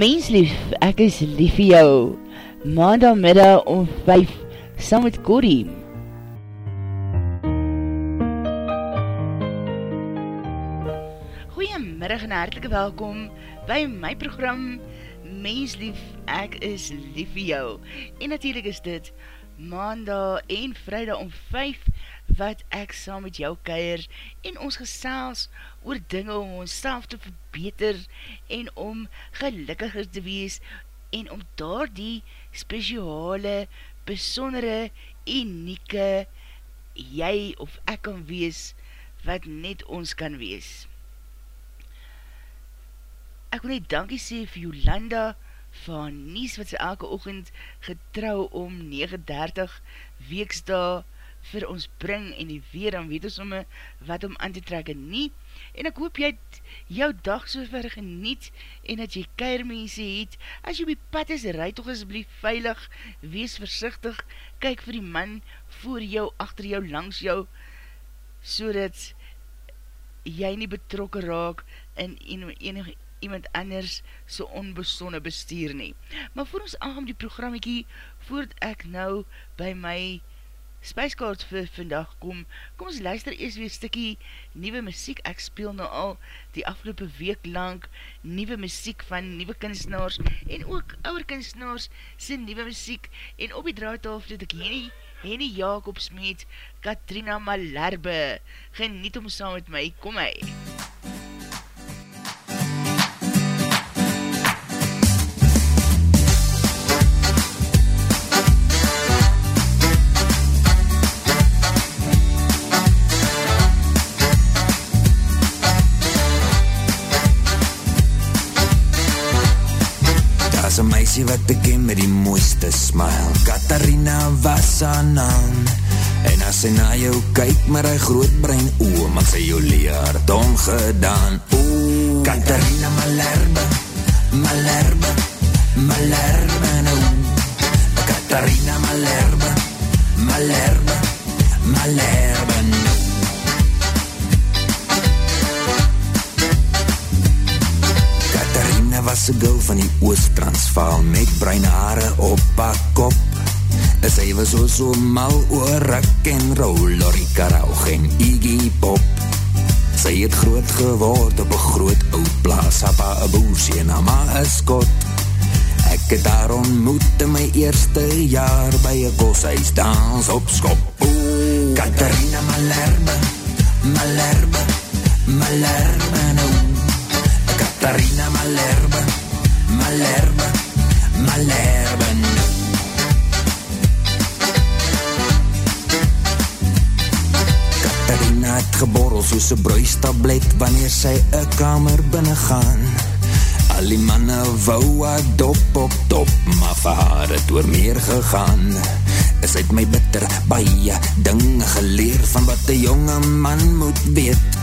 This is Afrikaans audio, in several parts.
Menslief, ek is lief vir jou. Maandagmiddag om 5, saam met Corrie. Goeiemiddag en hartelike welkom by my program Menslief, ek is lief vir jou. En natuurlijk is dit maandag en vrijdag om 5 wat ek saam met jou keier en ons gesels oor dinge om ons self te verbeter en om gelukkiger te wees en om daar die speciale, besondere, unieke jy of ek kan wees wat net ons kan wees. Ek wil net dankie sê vir Jolanda van Nies wat sy elke ochend getrouw om 9.30 weeksdag vir ons bring en die weer, dan weet ons omme wat om aan te trek en nie. En ek hoop jy het jou dag so ver geniet en dat jy keirmense het. As jy op die pad is, rijd toch asblief veilig, wees versichtig, kyk vir die man voor jou, achter jou, langs jou, so dat jy nie betrokken raak in enige iemand anders so onbesonne bestuur nie. Maar voor ons aangam die programmekie, voort ek nou by my spijskaart vir vandag kom, kom ons luister eers weer stikkie nieuwe muziek, ek speel nou al die afgelopen week lang nieuwe muziek van nieuwe kunstenaars en ook ouwe kunstenaars sy nieuwe muziek. En op die draadtafel het ek Henny, Henny Jacobs met Katrina Malerbe geniet om saam met my, kom my MUZIEK wat ek ken met die mooiste smile. Katharina was haar naam. En as sy na jou kyk met die groot brein oe Maak sy jou leerd ongedaan Oeh, Katharina Malerbe, Malerbe, Malerbe nou. Katharina Malerbe, Malerbe, Malerbe was een girl van die Oost-Transvaal Met bruine haare op haar kop. Sy was so so mal oor rak en roll Lorica Rauch en Iggy Pop. Sy het groot geword op een groot oud plaas Appa een boersie en ama een skot Ek het daar ontmoet in my eerste jaar By een koshuis dans op skop. Oeh, Katharina Malerbe, Malerbe, Malerbe nou Katarina Malerba, Malerba, Malerba. Katarina het geborrel soos een bruistablet wanneer sy een kamer binnengaan Al die manne wou haar dop op top, maar vir haar het oor meer gegaan. Is uit my bitter baie dinge geleer van wat die jonge man moet weet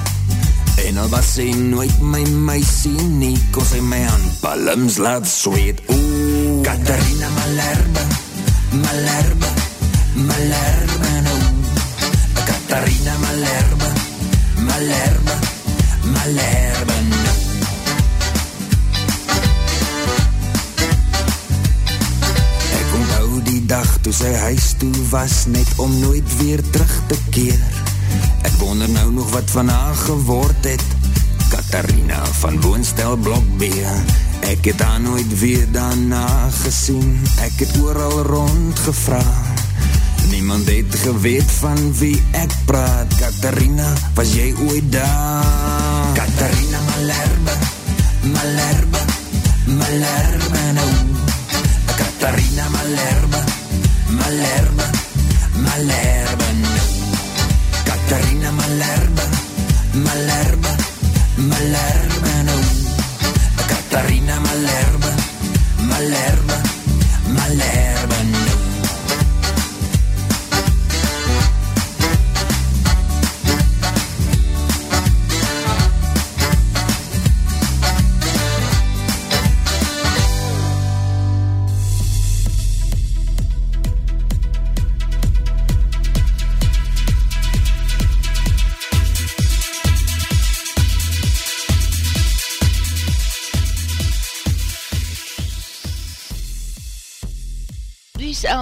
En al was sy nooit my meisie nie, kon sy my aan palms laat sweet. Oeh, Katharina Malerbe, Malerbe, Malerbe nou. Katharina Malerbe, Malerbe, Malerbe nou. Ek onthou die dag toe sy huis toe was, net om nooit weer terug te keer. Wonder nou nog wat van haar geword het. Katharina van Woonstel Blok B. Ek het haar nooit weer daarna gesien. Ek het ooral rond gevra Niemand het geweet van wie ek praat. Katharina, was jy ooit daar? Katharina Malerbe, Malerbe, Malerbe nou. Katharina Malerbe,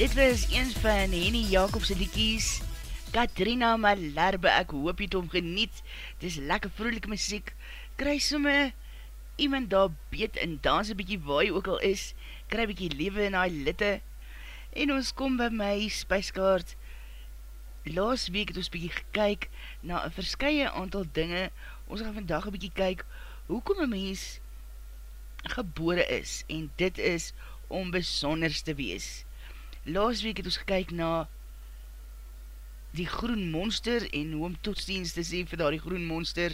Dit was een van Henny Jacobse liekies, Katrina Malarbe, ek hoop jy het om geniet, dit is lekker vroelike muziek, kry somme iemand daar beet en dans een bykie waar jy ook al is, kry bykie lewe in die litte, en ons kom by my spijskaart, laas week het ons bykie gekyk na een verskye aantal dinge, ons gaan vandag een bykie kyk, hoekom een mens gebore is, en dit is om besonders te wees, Laas week het ons gekyk na die groen monster en hoe om toetsdienst te sê vir daar die groen monster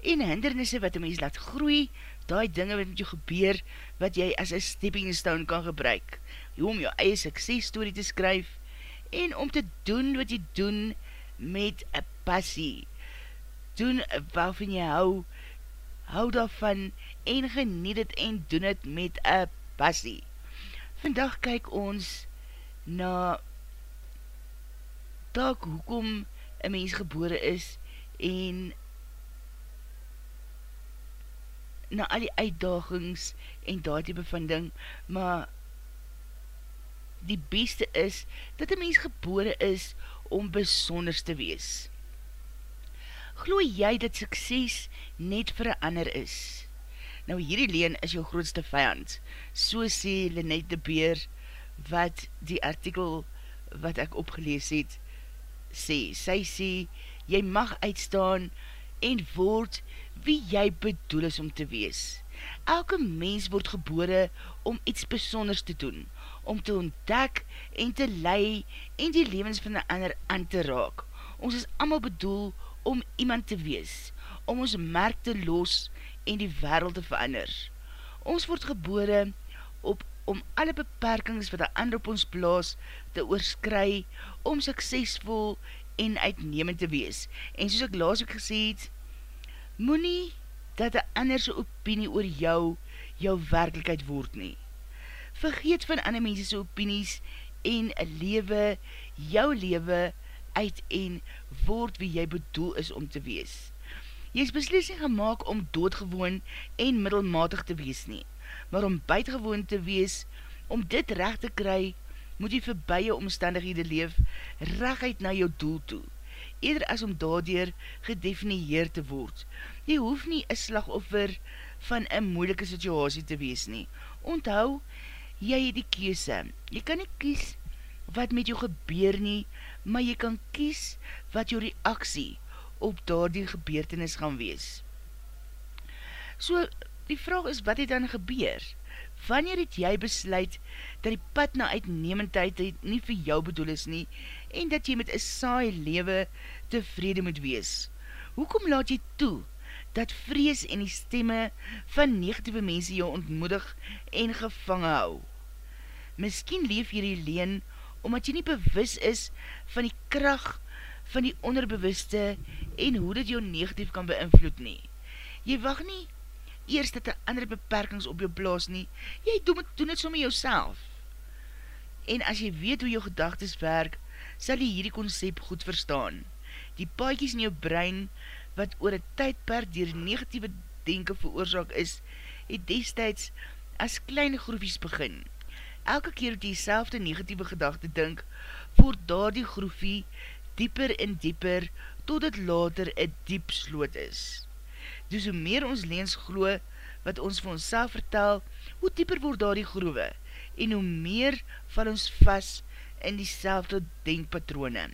en hindernisse wat die mens laat groei, die dinge wat met jou gebeur, wat jy as een stepping stone kan gebruik, om jou eie suksesstory te skryf en om te doen wat jy doen met een passie. Doen waarvan jy hou, hou daarvan en geniet het en doen het met een passie. Vandag kyk ons na tak hoekom een mens gebore is en na al die uitdagings en daar die bevinding, maar die beste is dat een mens gebore is om besonders te wees. Glooi jy dat sukses net vir een ander is? Nou hierdie leen is jou grootste vijand, so sê Lynette de Beer, wat die artikel wat ek opgelees het sê. Sy sê, jy mag uitstaan en word wie jy bedoel is om te wees. Elke mens word gebore om iets besonders te doen, om te ontdek en te lei en die levens van die ander aan te raak. Ons is allemaal bedoel om iemand te wees, om ons merk te los en die wereld te verander. Ons word gebore op om alle beperkings wat die ander op ons blaas te oorskry, om suksesvol en uitnemend te wees. En soos ek laas ook gesê het, moet nie dat die anderse opinie oor jou, jou werkelijkheid word nie. Vergeet van ander mense opinies en lewe, jou lewe uit en word wie jy bedoel is om te wees. Jy is beslissing gemaakt om doodgewoon en middelmatig te wees nie maar om buitengewoon te wees, om dit recht te kry, moet jy vir beie omstandighede leef, recht na jou doel toe, eerder as om daardoor gedefinieer te word. Jy hoef nie een slagoffer van een moeilike situasie te wees nie. Onthou, jy het die kiese. Jy kan nie kies wat met jou gebeur nie, maar jy kan kies wat jou reaksie op daardie gebeurtenis gaan wees. So, Die vraag is, wat het dan gebeur? Wanneer het jy besluit dat die pad na uitnemendheid nie vir jou bedoel is nie en dat jy met een saai lewe tevrede moet wees? Hoekom laat jy toe dat vrees en die stemme van negatieve mense jou ontmoedig en gevangen hou? Miskien leef jy die leen omdat jy nie bewus is van die kracht van die onderbewuste en hoe dit jou negatief kan beïnvloed nie. Jy wacht nie eers dat er andere beperkings op jou blaas nie, jy doen het, doen het so met jouself. En as jy weet hoe jou gedagtes werk, sal jy hierdie concept goed verstaan. Die paaikies in jou brein, wat oor een tydperk dier negatieve denken veroorzaak is, het destijds as kleine groefies begin. Elke keer wat jy selfde negatieve gedachte dink, voort daar die groefie dieper en dieper, tot het later een diep sloot is. Dus hoe meer ons leens glo wat ons vir ons self vertel, hoe dieper word daar die groewe en hoe meer val ons vast in die selfde denkpatrone.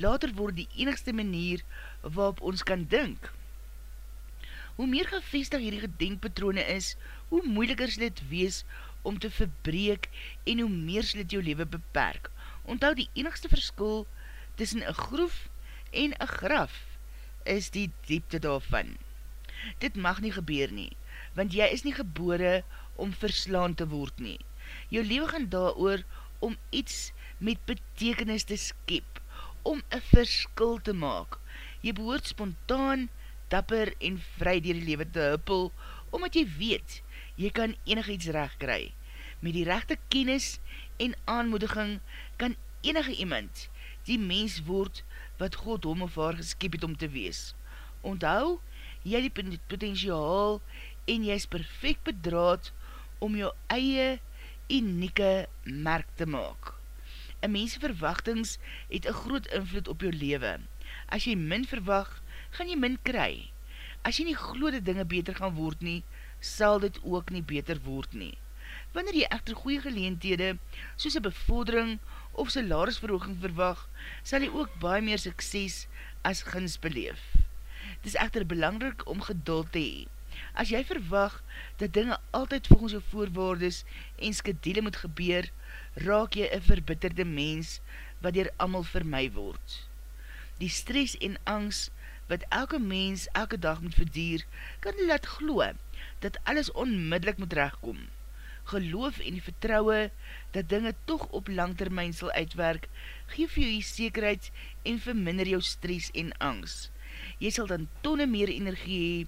Later word die enigste manier waarop ons kan dink. Hoe meer gevestig hierdie gedenkpatrone is, hoe moeiliker sal dit wees om te verbreek en hoe meer sal dit jou leven beperk. Onthou die enigste verskil tussen een groef en een graf is die diepte daarvan. Dit mag nie gebeur nie, want jy is nie gebore om verslaan te word nie. Jou leven gaan daar oor om iets met betekenis te skep, om een verskil te maak. Jy behoort spontaan, dapper en vry dier die leven te huppel, omdat jy weet, jy kan enig iets recht kry. Met die rechte kennis en aanmoediging kan enige iemand die mens word wat God hom of haar geskep het om te wees. Onthou, jy die potentiaal en jy is perfect bedraad om jou eie unieke merk te maak. Een mense verwachtings het een groot invloed op jou leven. As jy min verwacht, gaan jy min kry. As jy nie gloede dinge beter gaan word nie, sal dit ook nie beter word nie. Wanneer jy echter goeie geleentede, soos een bevordering of salarisverhooging verwag, sal jy ook baie meer sukses as gins beleef. Het is echter belangrijk om geduld te hee. As jy verwag dat dinge altyd volgens jou voorwaardes en skedele moet gebeur, raak jy een verbitterde mens wat dier amal vermy word. Die stress en angst wat elke mens elke dag moet verdier, kan jy laat gloe dat alles onmiddellik moet rechtkom. Geloof en die vertrouwe dat dinge toch op langtermijn sal uitwerk, geef jy die zekerheid en verminder jou stress en angst. Jy sal dan tonne meer energie hee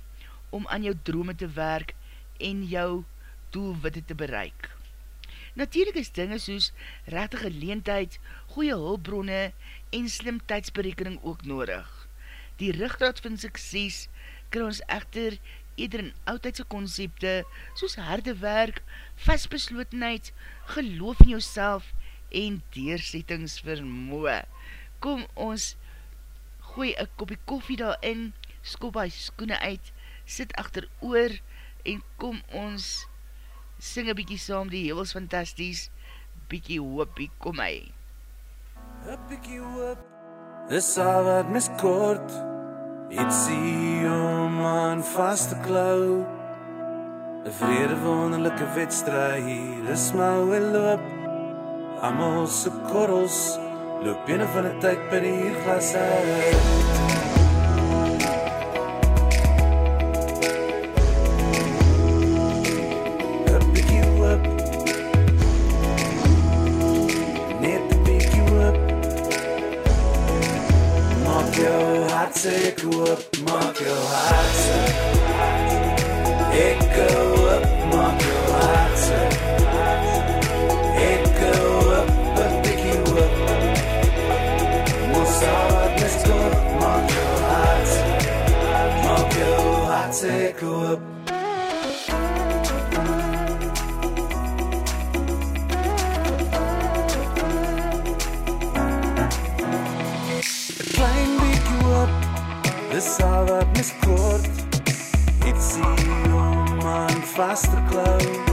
om aan jou drome te werk en jou doelwitte te bereik. Natuurlijk is dinge soos rechtige leentheid, goeie hulbronne en slim tijdsberekening ook nodig. Die rugdraad van sukses kan ons echter eerder in oudheidse concepte soos harde werk, vastbeslotenheid, geloof in jouself en deersettingsvermoe. Kom ons gooi een kopie koffie daarin, skop hy skoene uit, sit achter oor en kom ons sing een bykie saam, die hevels fantasties, bykie hoopie, kom hy. Een bykie hoop, is al wat miskort, ietsie om aan vast te klauw, een vrede wonderlijke wedstrijd, is mouw en loop, amose korrels, loop binnen van die tyd per hier glas uit. Ek koop, maak jou om aan vast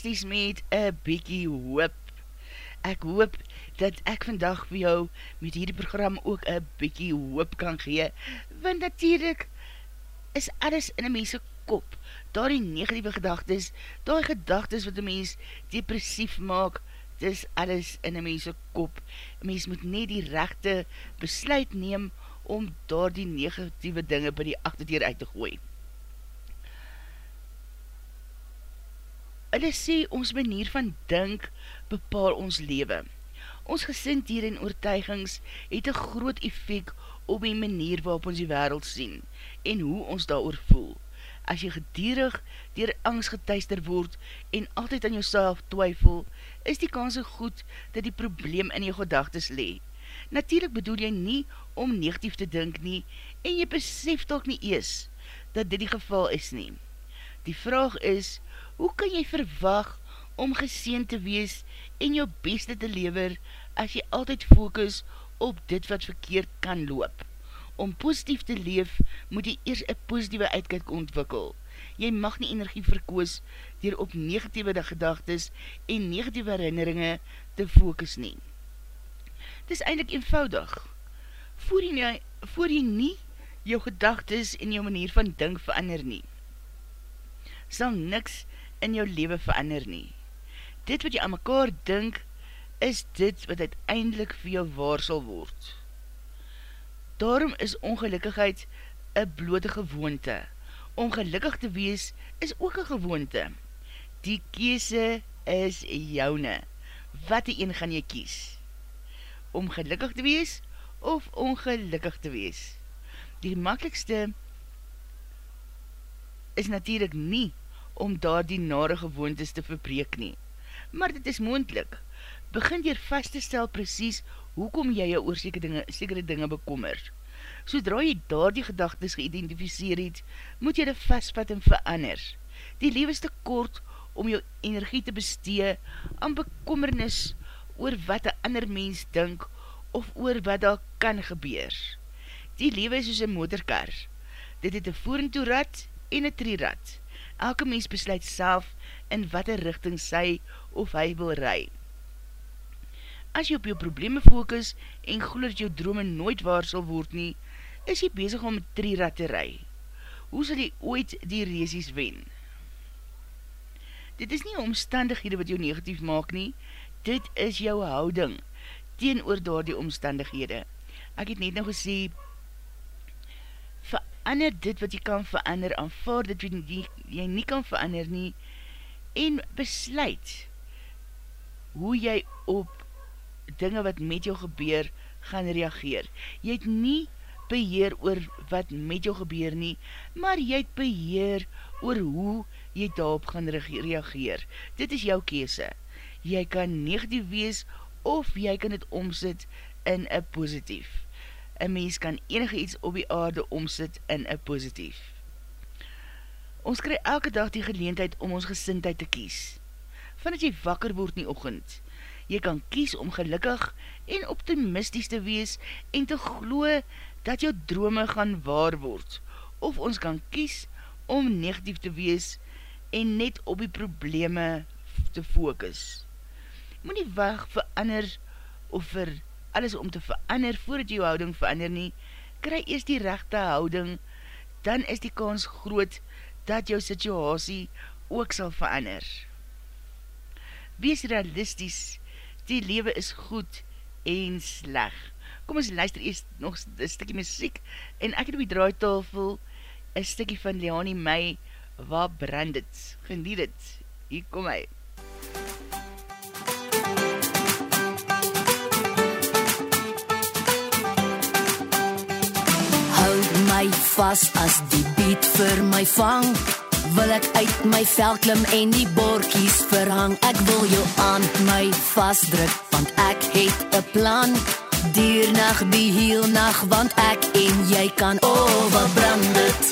fantasties met een bykie hoop. Ek hoop dat ek vandag vir jou met hierdie program ook een bykie hoop kan gee, want natuurlijk is alles in een mense kop. Daar die negatieve gedagtes, daar die gedagtes wat die mens depressief maak, dis alles in een mense kop. Een mens moet net die rechte besluit neem om daar die negatieve dinge by die achterdeur uit te gooi. Hulle sê ons manier van dink bepaal ons leven. Ons gesindhede en oortuigings het een groot effect op die manier waarop ons die wereld sien en hoe ons daar voel. As jy gedierig dier angst getuister word en altyd aan jouself twyfel, is die kans goed dat die probleem in jou gedagtes lee. Natuurlijk bedoel jy nie om negatief te dink nie en jy besef toch nie ees dat dit die geval is nie. Die vraag is, hoe kan jy verwag om geseen te wees en jou beste te lever as jy altyd focus op dit wat verkeerd kan loop? Om positief te leef, moet jy eers een positieve uitkijk ontwikkel. Jy mag nie energie verkoos dier op negatieve gedagtes en negatieve herinneringe te focus nie. Dit is eindelijk eenvoudig. Voer jy, voer jy nie jou gedagtes en jou manier van dink verander nie, sal niks in jou leven verander nie. Dit wat jy aan mekaar dink, is dit wat uiteindelik vir jou waar sal word. Daarom is ongelukkigheid een blote gewoonte. Om gelukkig te wees is ook een gewoonte. Die kiese is joune. Wat die een gaan jy kies? Om gelukkig te wees of ongelukkig te wees? Die makkelijkste is natuurlijk nie om daar die nare gewoontes te verbreek nie. Maar dit is moendlik. Begin hier vast te stel precies hoekom jy jou oor sekere dinge, sekere dinge bekommer. Sodra jy daar die gedagtes geïdentificeer het, moet jy dit vastvat en verander. Die lewe is te kort om jou energie te bestee aan bekommernis oor wat een ander mens dink of oor wat daar kan gebeur. Die lewe is soos een motorkar. Dit het een voerentoe rad en een trierad. Elke mens besluit self in wat een richting sy of hy wil rijden. As jy op jou probleme focus en glo dat jou drome nooit waar sal word nie, is jy bezig om drie rat te rij. Hoe sal jy ooit die reesies wen? Dit is nie omstandighede wat jou negatief maak nie, dit is jou houding teen oor daar die omstandighede. Ek het net nou gesê, verander dit wat jy kan verander, aanvaard dit wat jy, jy nie kan verander nie, en besluit hoe jy op dinge wat met jou gebeur, gaan reageer. Jy het nie beheer oor wat met jou gebeur nie, maar jy het beheer oor hoe jy daarop gaan reageer. Dit is jou kese. Jy kan negatief wees of jy kan het omsit in een positief. Een mens kan enige iets op die aarde omsit in een positief. Ons krijg elke dag die geleentheid om ons gesintheid te kies. Vandat jy wakker word nie ochend, Jy kan kies om gelukkig en optimistisch te wees en te glo dat jou drome gaan waar word. Of ons kan kies om negatief te wees en net op die probleme te focus. Moet nie wacht vir ander of vir alles om te verander voordat jou houding verander nie. Kry eerst die rechte houding, dan is die kans groot dat jou situasie ook sal verander. Wees realistisch die lewe is goed en sleg. Kom ons luister eerst nog een stikkie muziek en ek het op die draaitafel een stikkie van Leonie May waar brand het. Geniet het. Hier kom hy. My vast as die beat vir my vang wil ek uit my vel klim en die bordjies verhang. Ek wil jou aan my vasdruk want ek het 'n plan. Dier nag die heel nag want ek en jy kan oh wat brand dit.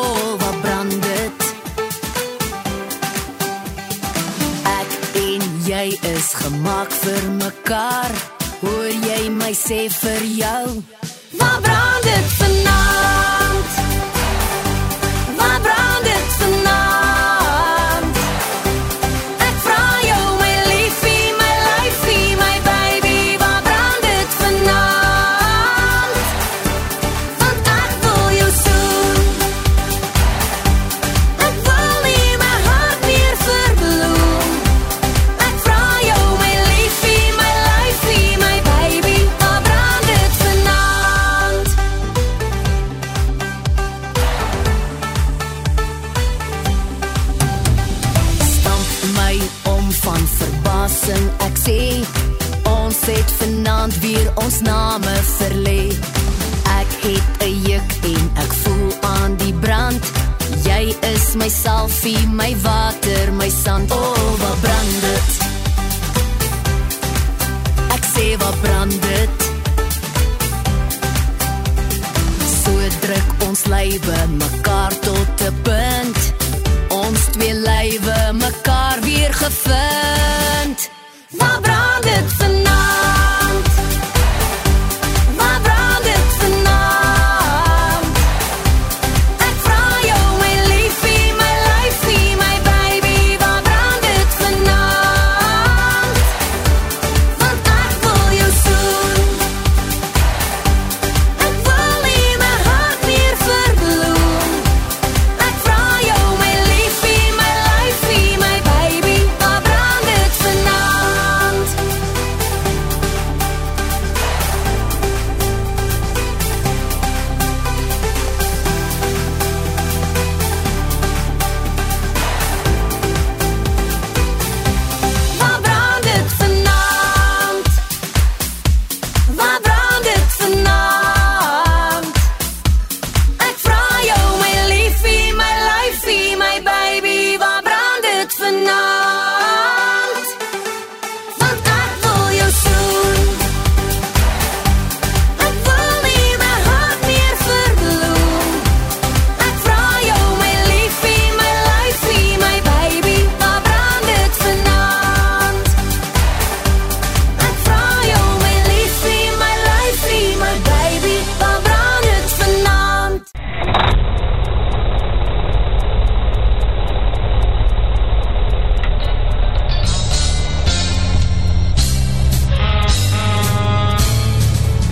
Oh wat brand dit. Ek en jy is gemaak vir mekaar. Hoor jy my sê vir jou? Waar brand dit vanaand? Waar van verbasing, ek sê ons het vanaand weer ons name verlê. Ek het 'n juk en ek voel aan die brand. Jy is my salfie, my water, my sand. O, oh, wat brand dit? Ek sê wat brand dit? So druk ons lywe mekaar tot 'n punt. Ons twee lywe mekaar weer gevind. Waar brand dit vanaand?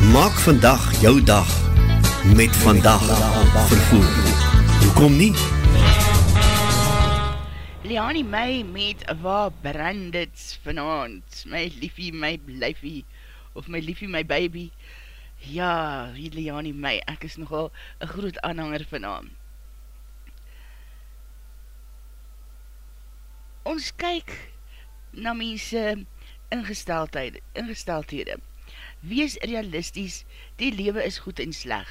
Maak vandag jou dag met vandag vervoer. Hoekom nie? Liani my met waar brand dit vanavond, my liefie, my blyfie, of my liefie, my baby. Ja, wie Liani my, ek is nogal een groot aanhanger vanavond. Ons kyk na mense ingesteldhede, ingesteldhede. Wees realisties, die lewe is goed en sleg.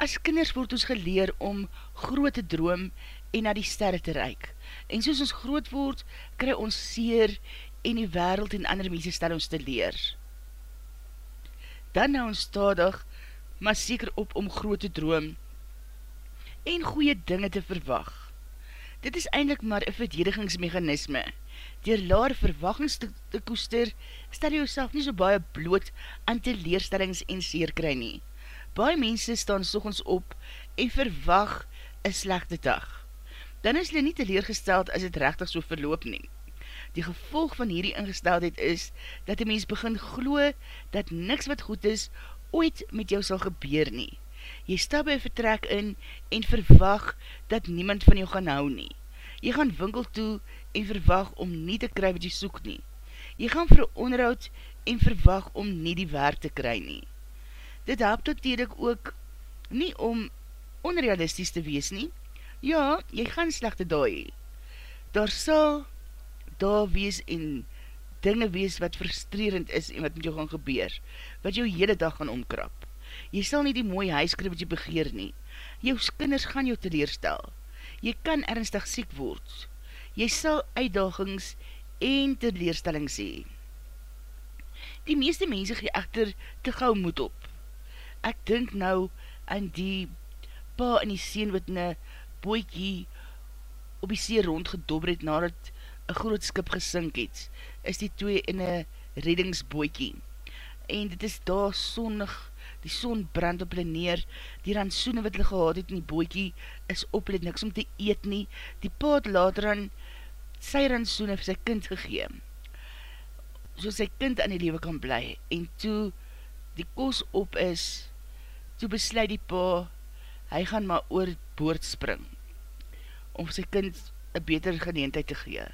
As kinders word ons geleer om groot te droom en na die sterre te reik. En soos ons groot word, kry ons seer en die wereld en ander mense stel ons te leer. Dan nou ons stadig, maar seker op om groot te droom en goeie dinge te verwag. Dit is eindelijk maar een verdedigingsmechanisme. Door laar verwagings te, te koester, stel jy jouself nie so baie bloot aan teleerstellings en seerkry nie. Baie mense staan sogens op en verwag een slechte dag. Dan is hulle nie teleergesteld as het rechtig so verloop nie. Die gevolg van hierdie ingesteldheid is, dat die mens begin glo dat niks wat goed is, ooit met jou sal gebeur nie. Jy stap by vertrek in en verwag dat niemand van jou gaan hou nie. Jy gaan winkel toe en verwag om nie te kry wat jy soek nie. Jy gaan vir onderhoud en verwag om nie die werk te kry nie. Dit help natuurlijk ook nie om onrealistisch te wees nie. Ja, jy gaan slechte daai. Daar sal daar wees en dinge wees wat frustrerend is en wat met jou gaan gebeur, wat jou hele dag gaan omkrap. Jy sal nie die mooie huiskri wat jy begeer nie. Jou kinders gaan jou teleerstel. Jy kan ernstig siek word. Jy sal uitdagings en teleerstelling sê. Die meeste mense gee echter te gauw moed op. Ek dink nou aan die pa en die sien wat in een boekie op die see rondgedobber het nadat een groot skip gesink het, is die twee in een reddingsboekie. En dit is daar sonnig, die son brand op hulle neer, die ransoene wat hulle gehad het in die boekie is op hulle niks om te eet nie, die pa het later aan sy ransoene vir sy kind gegeen so sy kind aan die lewe kan bly, en toe die kos op is, toe besluit die pa, hy gaan maar oor boord spring, om sy kind een beter geneentheid te gee.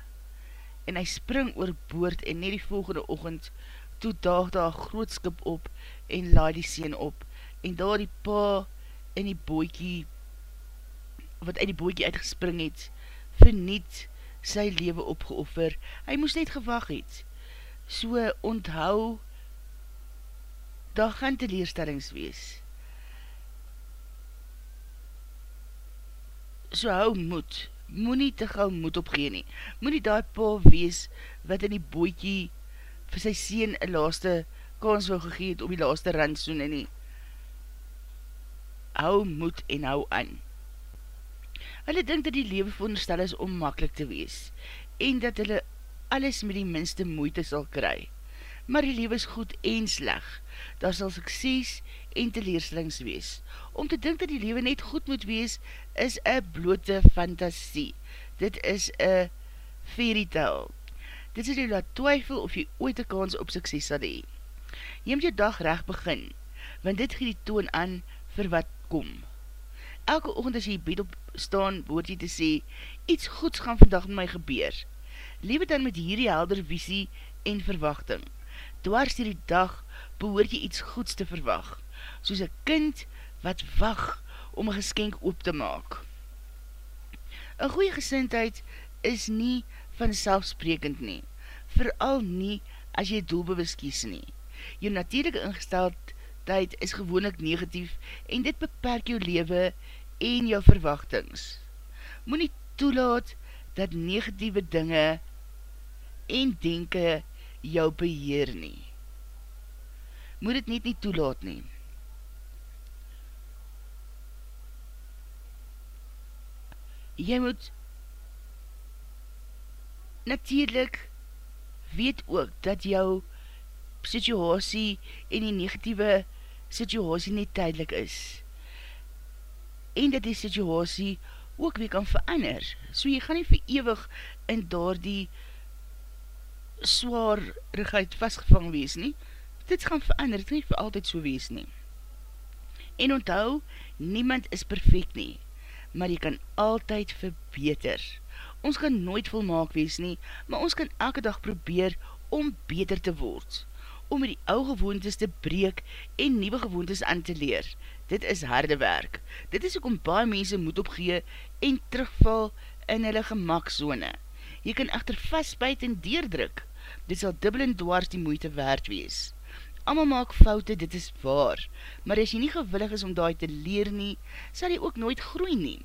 En hy spring oor boord, en net die volgende ochend, toe daag daar groot skip op, en laai die seen op, en daar die pa in die boekie, wat uit die boekie uitgespring het, verniet sy lewe opgeoffer, hy moes net gewag het, so onthou daar gaan teleerstellings wees. So hou moed, moet nie te gauw moed opgeen nie, moet nie daar pa wees wat in die boekie vir sy sien een laaste kans wil gegeet om die laaste randsoen en nie. Hou moed en hou aan. Hulle dink dat die leven veronderstel is om makkelijk te wees en dat hulle alles met die minste moeite sal kry. Maar die lewe is goed en sleg. Daar sal sukses en teleerslings wees. Om te dink dat die lewe net goed moet wees, is een blote fantasie. Dit is een fairy tale. Dit is jy laat twyfel of jy ooit een kans op sukses sal hee. Jy moet jy dag recht begin, want dit gee die toon aan vir wat kom. Elke oogend as jy bed op staan, woord jy te sê, iets goeds gaan vandag met my gebeur lewe dan met hierdie helder visie en verwachting. Dwars die dag behoort jy iets goeds te verwag, soos een kind wat wag om een geskenk op te maak. Een goeie gesintheid is nie van selfsprekend nie, vooral nie as jy doelbewus kies nie. Jou natuurlijke ingesteldheid is gewoonlik negatief en dit beperk jou lewe en jou verwachtings. Moe nie toelaat dat negatieve dinge en denke jou beheer nie. Moet het net nie toelaat nie. Jy moet natuurlijk weet ook dat jou situasie en die negatieve situasie nie tydelik is. En dat die situasie ook weer kan verander. So jy gaan nie verewig in daar die zwaarigheid vastgevang wees nie. Dit gaan verander, dit nie vir altyd so wees nie. En onthou, niemand is perfect nie, maar jy kan altyd verbeter. Ons kan nooit volmaak wees nie, maar ons kan elke dag probeer om beter te word, om die ou gewoontes te breek en nieuwe gewoontes aan te leer. Dit is harde werk. Dit is ook om baie mense moet opgee en terugval in hulle gemakzone. Jy kan echter vastbuit en deerdruk. Dit sal dubbel en dwars die moeite waard wees. Amal maak foute, dit is waar. Maar as jy nie gewillig is om daai te leer nie, sal jy ook nooit groei nie.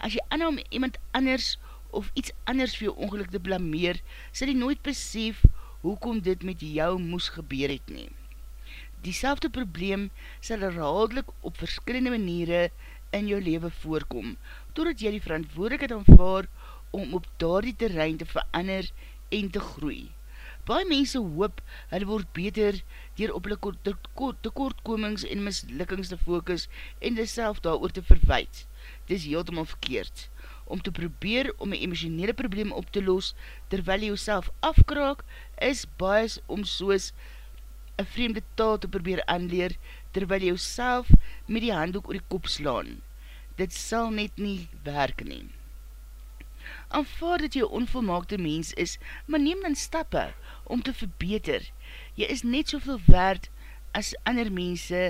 As jy anna om iemand anders of iets anders vir jou ongeluk te blameer, sal jy nooit besef hoekom dit met jou moes gebeur het nie. Die probleem sal herhaaldelik op verskillende maniere in jou leven voorkom, totdat jy die verantwoordelikheid aanvaar om op daardie terrein te verander en te groei. Baie mense hoop, hulle word beter dier op hulle tekortkomings en mislukkings te focus en hulle self daar oor te verwijt. Dit is heeltemal verkeerd. Om te probeer om een emotionele probleem op te los, terwyl jy jouself afkraak, is baie om soos een vreemde taal te probeer aanleer, terwyl jy jouself met die handdoek oor die kop slaan. Dit sal net nie werk neem aanvaard dat jy onvolmaakte mens is, maar neem dan stappe om te verbeter. Jy is net soveel waard as ander mense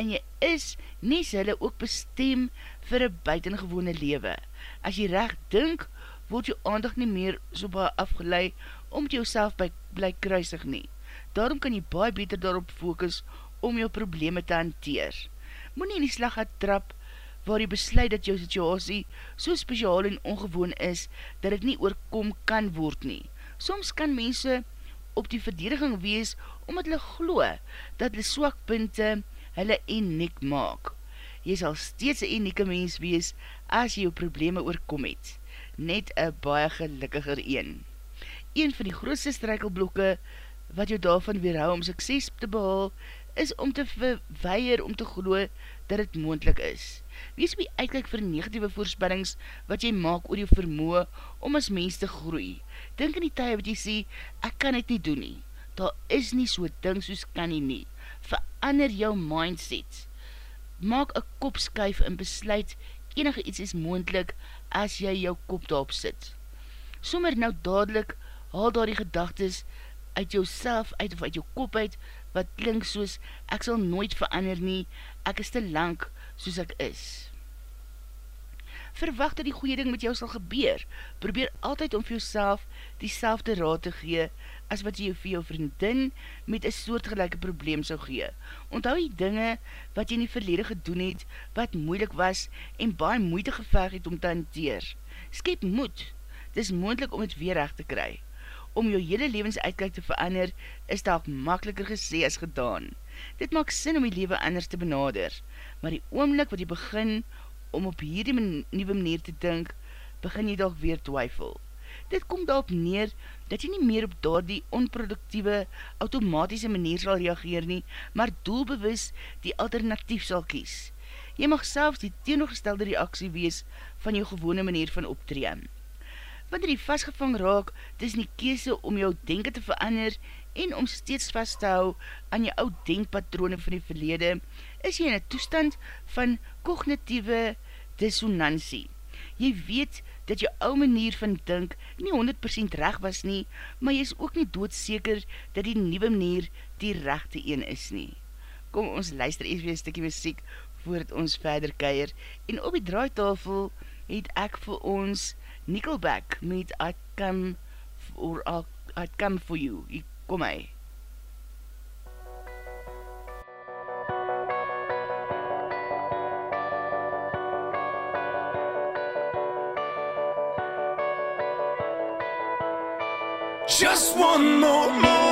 en jy is nie hulle ook bestem vir een buitengewone lewe. As jy recht dink, word jy aandag nie meer so baie afgeleid om jou self by, bly kruisig nie. Daarom kan jy baie beter daarop focus om jou probleme te hanteer. Moe nie in die slag gaat trap waar jy besluit dat jou situasie so speciaal en ongewoon is dat het nie oorkom kan word nie. Soms kan mense op die verdediging wees omdat hulle glo dat die swakpunte hulle uniek maak. Jy sal steeds een unieke mens wees as jy jou probleme oorkom het. Net een baie gelukkiger een. Een van die grootste strijkelblokke wat jou daarvan weerhou om sukses te behal, is om te verweier om te glo dat het moendlik is. Wees my uitkijk vir negatieve voorspellings wat jy maak oor jou vermoe om as mens te groei. Dink in die tye wat jy sê, ek kan het nie doen nie. Daar is nie so ding soos kan nie nie. Verander jou mindset. Maak een kopskuif en besluit enige iets is moendlik as jy jou kop daarop sit. Sommer nou dadelijk haal daar die gedagtes uit jou self uit of uit jou kop uit wat klink soos ek sal nooit verander nie, ek is te lang soos ek is. Verwacht dat die goeie ding met jou sal gebeur. Probeer altyd om vir jouself die selfde raad te gee as wat jy vir jou vriendin met een soortgelijke probleem sal gee. Onthou die dinge wat jy in die verlede gedoen het, wat moeilik was en baie moeite geverg het om te hanteer. Skep moed, dis moendlik om het weer recht te kry. Om jou hele levensuitkijk te verander, is dat makkeliker gesê as gedaan. Dit maak sin om die leven anders te benader, maar die oomlik wat jy begin om op hierdie nieuwe manier te dink, begin jy dalk weer twyfel. Dit kom daarop neer dat jy nie meer op daar die onproductieve, automatiese manier sal reageer nie, maar doelbewus die alternatief sal kies. Jy mag selfs die teenoorgestelde reaksie wees van jou gewone manier van optreem. Wanneer jy vastgevang raak, dis nie kese om jou denken te verander en om steeds vast te hou aan jou oud denkpatrone van die verlede, is jy in een toestand van kognitieve dissonantie. Jy weet dat jou ou manier van dink nie 100% reg was nie, maar jy is ook nie doodseker dat die nieuwe manier die rechte een is nie. Kom ons luister even een stikkie muziek voordat ons verder keier en op die draaitafel het ek vir ons Nickelback met I Come for, uh, I Come for You. Ek kom hy. Just one more moment,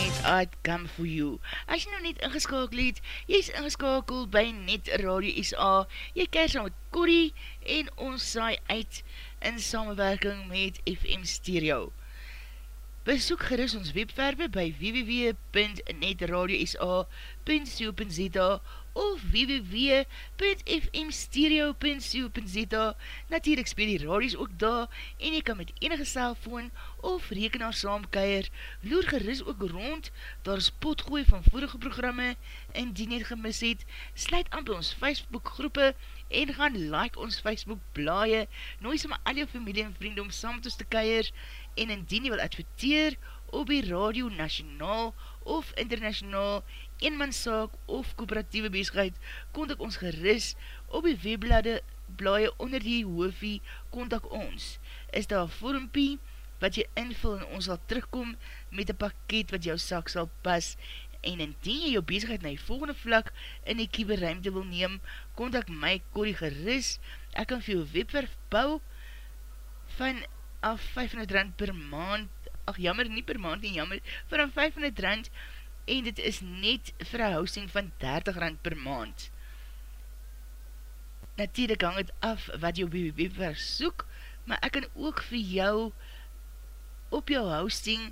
I'd Come For You. As jy nou net ingeskakel het, jy is ingeskakel by Net Radio SA, jy kers nou met Corrie en ons saai uit in samenwerking met FM Stereo. Besoek gerust ons webwerwe by www.netradiosa.co.za of www.fmstereo.co.za Natuurlijk speel die radios ook daar en jy kan met enige cellfoon of rekenaar saamkeier, loer gerust ook rond, daar is potgooi van vorige programme en die net gemis het, sluit aan by ons Facebook groepe en gaan like ons Facebook blaie, nooi sy maar al jou familie en vrienden om saam met ons te keier en indien jy wil adverteer op die radio nationaal of internationaal eenmanszaak of kooperatieve bezigheid, kontak ons geris op die webblade blaie onder die hoofie, kontak ons. Is daar vormpie wat jy invul en ons sal terugkom met een pakket wat jou sak sal pas. En indien jy jou bezigheid na die volgende vlak in die kieberruimte wil neem, kontak my Corrie geris, ek kan vir jou webwerf bou van af 500 rand per maand, ach jammer, nie per maand nie, jammer, van 500 rand. En dit is net vir een hosting van 30 rand per maand. Natuurlijk hang het af wat jou BBB versoek, maar ek kan ook vir jou op jou hosting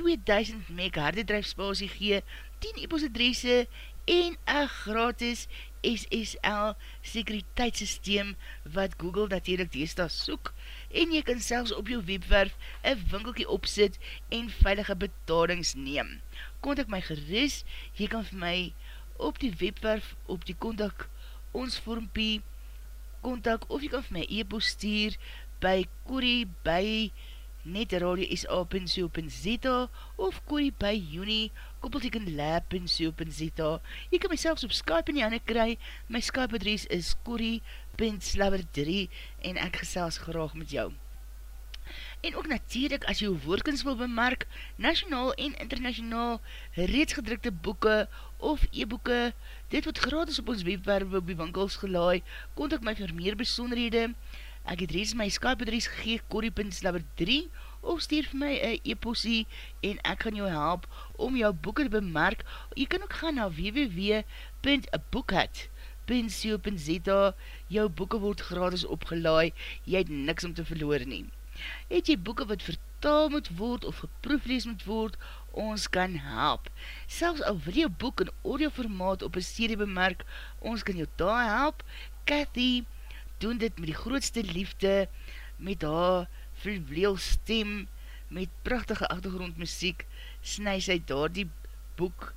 2000 meg harde drijf spasie gee, 10 e-post adresse en een gratis SSL sekuriteitssysteem wat Google natuurlijk deesda soek. En jy kan selfs op jou webwerf een winkelkie opsit en veilige betalings neem. Kontak my geris, jy kan vir my op die webwerf, op die kontak ons vormpie, kontak, of jy kan vir my e-post stuur by Corrie by netradio.sa.co.za of Corrie by juni koppelteken lab.co.za Jy kan myselfs op Skype in die handen kry, my Skype adres is corrie.slabber3 en ek gesels graag met jou. En ook natuurlijk as jy jou woordkens wil bemerk, nationaal en internationaal reeds gedrukte boeke of e-boeke, dit word gratis op ons webwerwe op die winkels gelaai, kontak my vir meer besonderhede, ek het reeds my Skype adres gegeen, corrie.slabber3, of stuur vir my een e-postie en ek gaan jou help om jou boeke te bemerk, jy kan ook gaan na www.boekhat.co.za, jou boeke word gratis opgelaai, jy het niks om te verloor neem het jy boeken wat vertaal moet word of geproeflees moet word, ons kan help. Selfs al wil jou boek in audioformaat op een serie bemerk, ons kan jou daar help. Cathy doen dit met die grootste liefde, met haar verweel stem, met prachtige achtergrondmuziek, snu sy daar die boek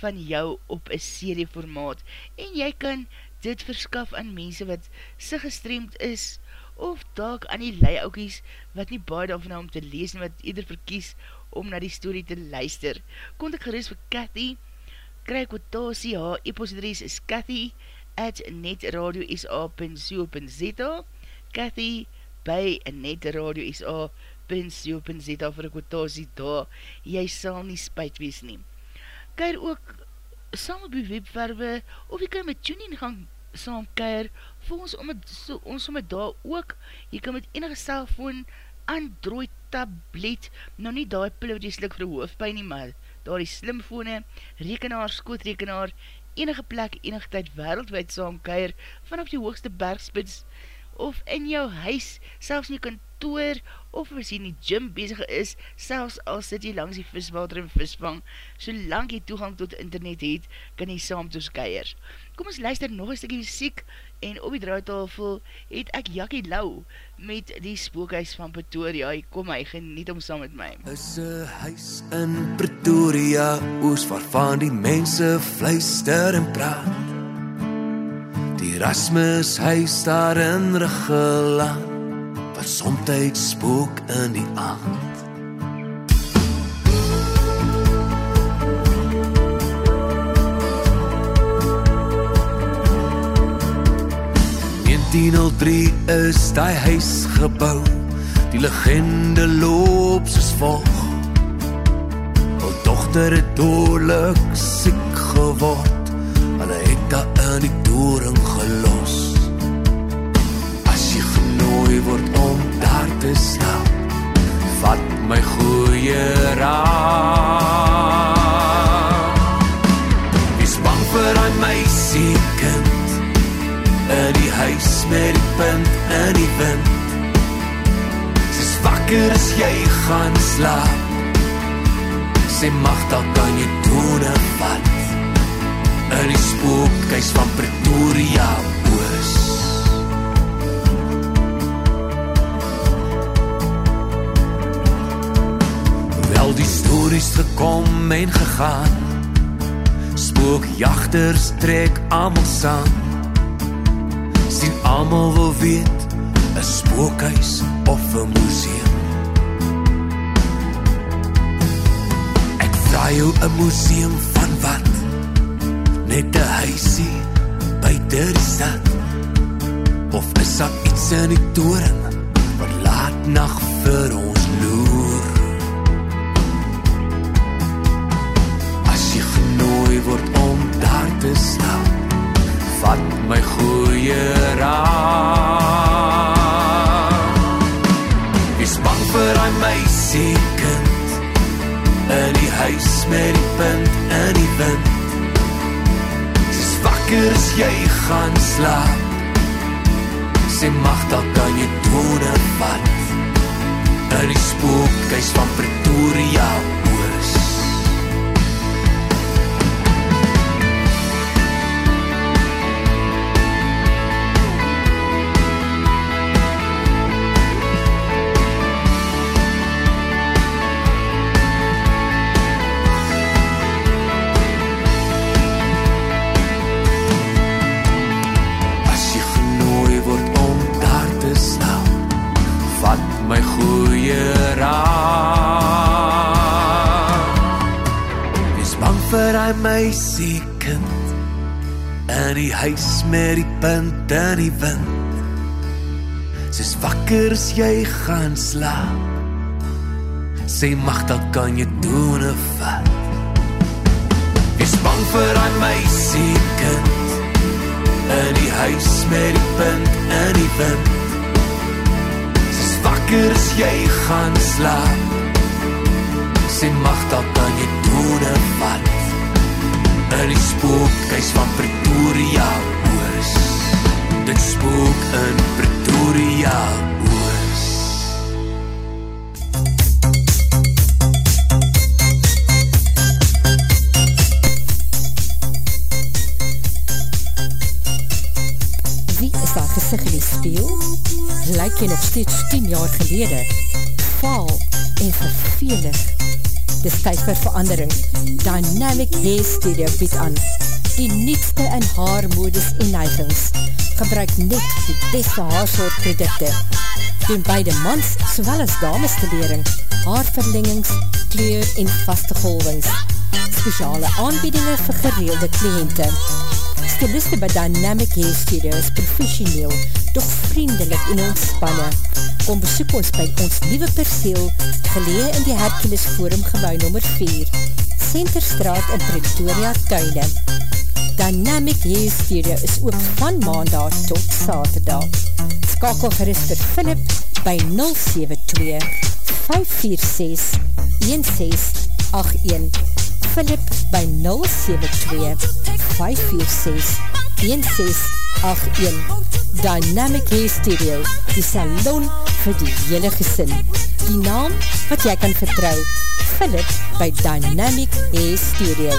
van jou op een serie formaat. En jy kan dit verskaf aan mense wat sy gestreemd is, of dalk aan die leiaukies wat nie baie daarvan om te lees en wat eerder verkies om na die story te luister. Kont ek gerust vir Cathy, kry kwotasie, haar e-postadries is Cathy at netradio.sa.co.za Cathy by netradio.sa.co.za vir kwotasie daar, jy sal nie spuit wees nie. Keir ook saam op die webwerwe, of jy kan met tuning gaan saam keir, vir ons om het, so, ons om het daar ook, jy kan met enige cellfoon, Android tablet, nou nie daar pille wat jy slik vir hoofdpijn nie, maar daar die slimfone, rekenaar, skootrekenaar, enige plek, enige tyd wereldwijd saam keir, vanaf die hoogste bergspits, of in jou huis, selfs in jou kantoor, of as jy in die gym bezig is, selfs al sit jy langs die viswater en visvang, solang jy toegang tot internet het, kan jy saam toes keier. Kom ons luister nog een stukje muziek, en op die draaitafel het ek Jakkie Lau met die spookhuis van Pretoria. Kom hy, geniet om saam met my. Is een huis in Pretoria, oos waarvan die mense fluister en praat. Die Erasmus huis daar in Rigeland, wat somtijds spook in die aand. In 1903 is die huis gebouw, die legende loop soos volg. Al dochter het doorlik siek geword, hulle het daar in die toering gelos. As jy genooi word om daar te slaap, vat my goeie raad. Punt in die wind. Soos wakker as jy gaan slaap, sê mag dan kan jy doen en wat, in die spookhuis van Pretoria oos. Wel die stories gekom en gegaan, spookjachters trek allemaal saam, allemaal wil weet, een spookhuis of een museum. Ek vraag jou een museum van wat, net een huisie buiten die stad, of is daar iets in die toren, wat laat nacht vir ons loer. As jy genooi word om daar te slaap, vat my goeie raad. Wees bang vir hy meisie kind, in die huis met die punt in die wind. Soos wakker as jy gaan slaap, sê mag dan kan jy doen en wat, in die spookhuis van Pretoria hy meisie kind, in die huis met die punt in die wind. Soos wakker as jy gaan slaap, sê mag dat kan jy doen of wat. Wees bang vir hy meisie kind, in die huis met die punt in die wind. Soos wakker as jy gaan slaap, sê mag dat kan jy doen en wat. In die spookhuis van Pretoria oos, dit spook in Pretoria oos. Wie is daar gesig in die speel? Lyk jy nog steeds 10 jaar gelede? Vaal en vervelig. Dis tyd vir verandering. Dynamic Hair Studio bied aan. die nietste in haarmodus en neigings. Gebruik net die beste haarsoortprodukte. Doen beide mans sowel as dames te lering, haarverlengings, kleur en vaste golvings. Speciale aanbiedinge vir gereelde kliënte. Stiliste by Dynamic Hair Studio is professioneel, doch vriendelik en ontspanne. Kom besoek ons by ons nieuwe perseel, gelee in die Hercules Forum gebouw nummer 4, Centerstraat in Pretoria, Tuine. Dynamic Hair Studio is ook van maandag tot saterdag. Skakel gerust vir Philip by 072-546-1681. Philip by 072-546-1681. Dynamic Hair Studio, die salon vir die hele gesin. Die naam wat jy kan vertrou, Philip by Dynamic Hair Studio.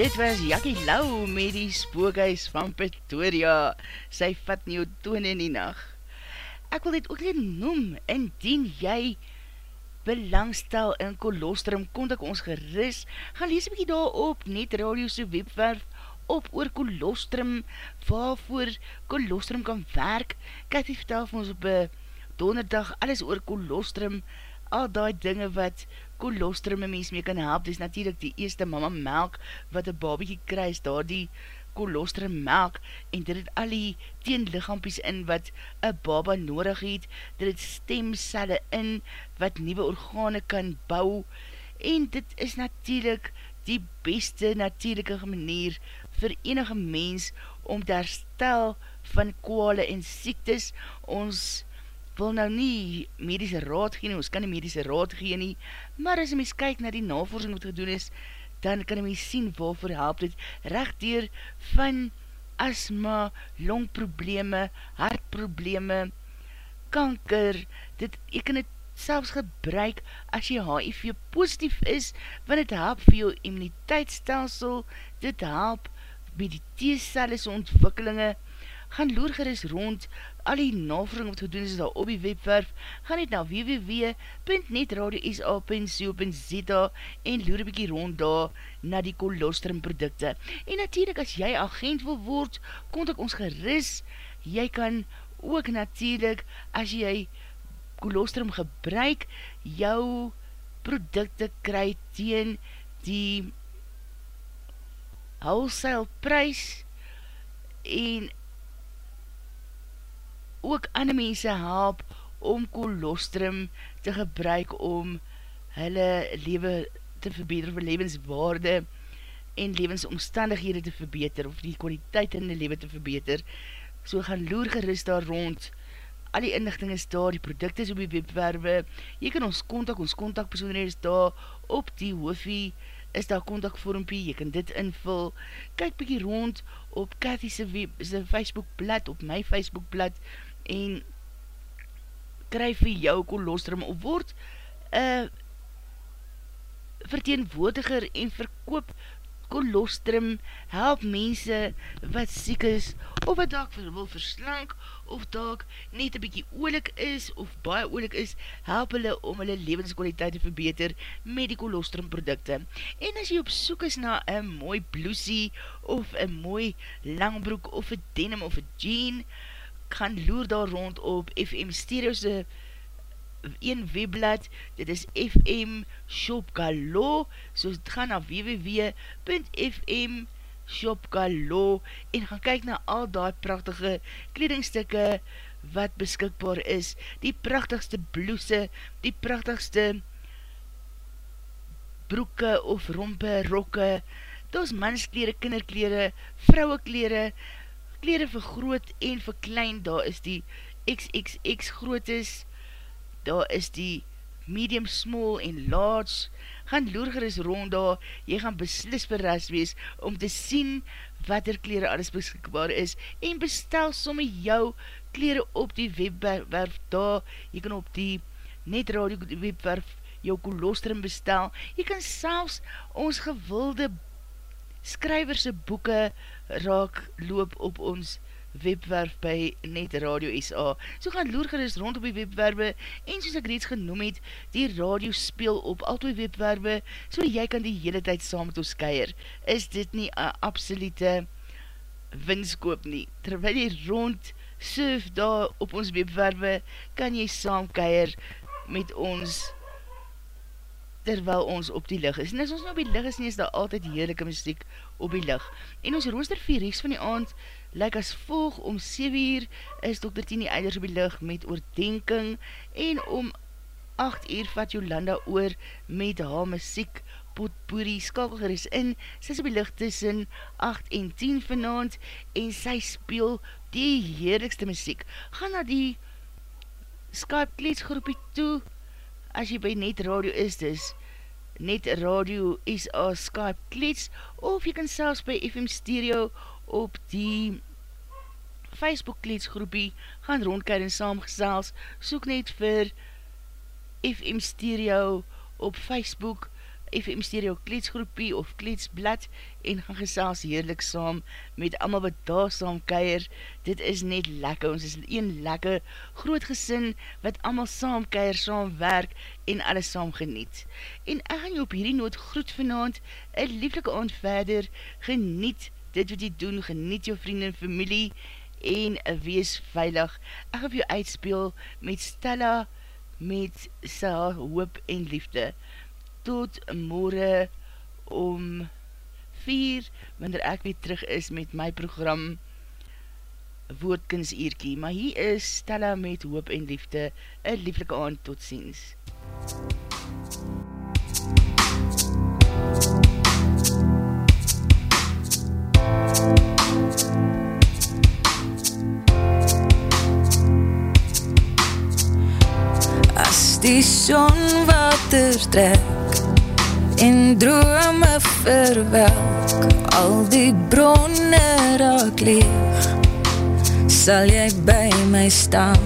Dit was Jackie Lau met die spookhuis van Pretoria. Sy vat nie jou toon in die nacht. Ek wil dit ook nie noem, indien jy belangstel in kolostrum, kon ek ons geris, gaan lees bykie daar op, net radio'se webwerf, op oor kolostrum, waarvoor kolostrum kan werk. Die vertel van ons op donderdag, alles oor kolostrum, al die dinge wat kolostrum een mens mee kan help, dis natuurlijk die eerste mama melk, wat een babiekie kruis, daar die kolostrum melk, en dit het al die teenlichaampies in, wat een baba nodig het, dit het stemcelle in, wat nieuwe organe kan bou, en dit is natuurlijk die beste natuurlijke manier, vir enige mens, om te herstel van kwale en siektes, ons wil nou nie medische raad gee nie, ons kan nie medische raad gee nie, maar as mys kyk na die navorsing wat gedoen is, dan kan mys sien waarvoor help dit, recht dier van asma, longprobleme, hartprobleme, kanker, dit, jy kan het selfs gebruik as jy HIV positief is, want het help vir jou immuniteitsstelsel, dit help met die T-celles ontwikkelinge, gaan loer geris rond, al die navering wat gedoen is daar op die webwerf, gaan net na www.netradio.sa.co.za en loer bykie rond daar na die kolostrum producte. En natuurlijk as jy agent wil word, kontak ons geris, jy kan ook natuurlijk, as jy kolostrum gebruik, jou producte kry teen die wholesale prijs en ook ander mense help om kolostrum te gebruik om hulle lewe te verbeter, of levenswaarde en levensomstandighede te verbeter, of die kwaliteit in die lewe te verbeter. So gaan loer gerust daar rond, al die inlichting is daar, die product is op die webwerwe, jy kan ons kontak, ons kontakpersoon is daar, op die hoofie, is daar kontakvormpie, jy kan dit invul, kyk bykie rond, op Cathy's Facebook blad, op my Facebook blad, en kry vir jou kolostrum of word uh, verteenwoordiger en verkoop kolostrum help mense wat siek is of wat daak wil verslank of daak net een bykie oolik is of baie oolik is help hulle om hulle levenskwaliteit te verbeter met die kolostrum producte en as jy op soek is na een mooi blousie of een mooi langbroek of een denim of een jean gaan loer daar rond op FM Stereo'se een webblad, dit is FM Shop Galo, so gaan na www.fm Shop Galo en gaan kyk na al die prachtige kledingstukke wat beskikbaar is, die prachtigste blouse, die prachtigste broeke of rompe, rokke, dat is manskleren, kinderkleren, vrouwenkleren, kleren vir groot en vir klein, daar is die XXX grootes, daar is die medium, small en large, gaan loerger is rond daar, jy gaan beslis verras wees, om te sien wat er kleren alles beskikbaar is, en bestel somme jou kleren op die webwerf daar, jy kan op die net radio webwerf jou kolostrum bestel, jy kan selfs ons gewilde skryverse boeken raak loop op ons webwerf by Net Radio SA. So gaan loer gerust rond op die webwerwe en soos ek reeds genoem het, die radio speel op al twee webwerwe, so jy kan die hele tyd saam met ons keier. Is dit nie een absolute winskoop nie? Terwyl jy rond surf daar op ons webwerwe, kan jy saam keier met ons terwyl ons op die lig is. En as ons nou op die lig is nie, is daar altyd heerlijke muziek op die lig. En ons rooster 4 reeks van die aand, lyk as volg, om 7 uur is Dr. Tini Eiders op die lig met oordenking, en om 8 uur vat Jolanda oor met haar muziek, potpourri, skakel is in, sy is op die lig tussen 8 en 10 vanavond, en sy speel die heerlikste muziek. Ga na die Skype kleedsgroepie toe, as jy by Net Radio is, dus Net Radio SA Skype klets, of jy kan selfs by FM Stereo op die Facebook kletsgroepie gaan rondkeer en saamgesels, soek net vir FM Stereo op Facebook, FM Stereo Kletsgroepie of Kletsblad en gaan gesels heerlik saam met allemaal wat daar saam keier. Dit is net lekker, ons is een lekker groot gesin wat allemaal saam keier, saam werk en alles saam geniet. En ek gaan jou op hierdie noot groet vanavond, een lieflike aand verder, geniet dit wat jy doen, geniet jou vriend en familie en wees veilig. Ek gaan jou uitspeel met Stella, met sy hoop en liefde tot morgen om 4, wanneer ek weer terug is met my program Woordkins Eerkie. Maar hier is Stella met Hoop en Liefde, een lieflike aand, tot ziens. As die son water trek en drome verwelk al die bronne raak leeg. Sal jy by my staan?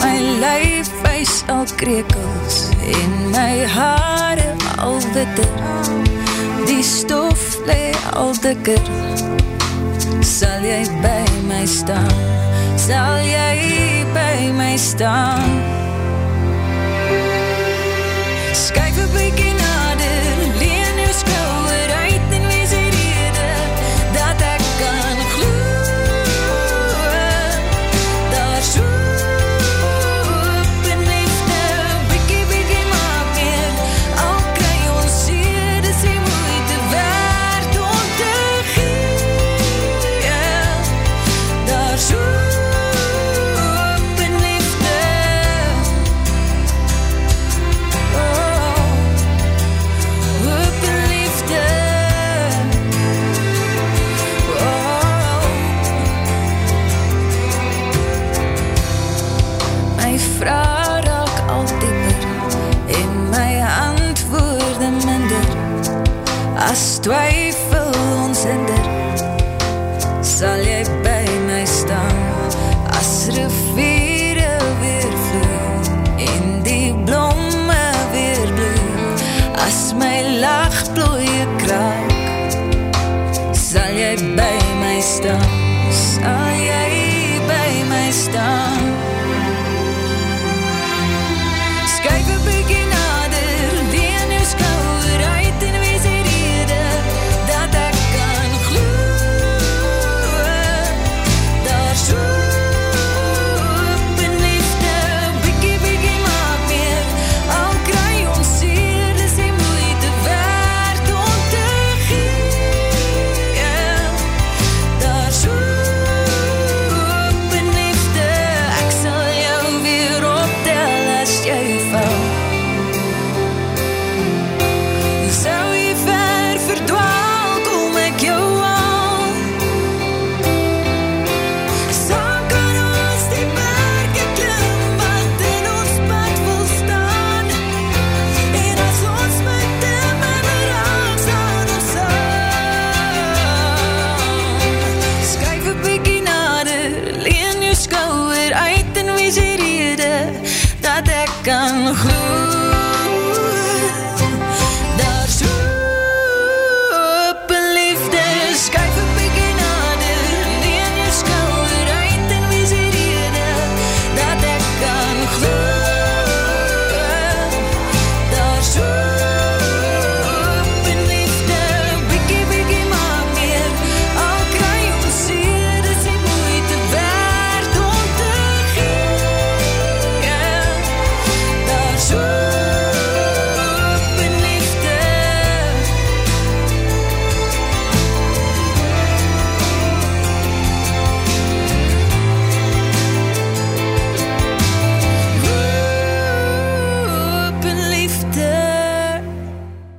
My lijf wys al krekels en my haare al witter. Die stof le al dikker. Sal jy by my staan? Sal jy by my staan? Skyf een bykie As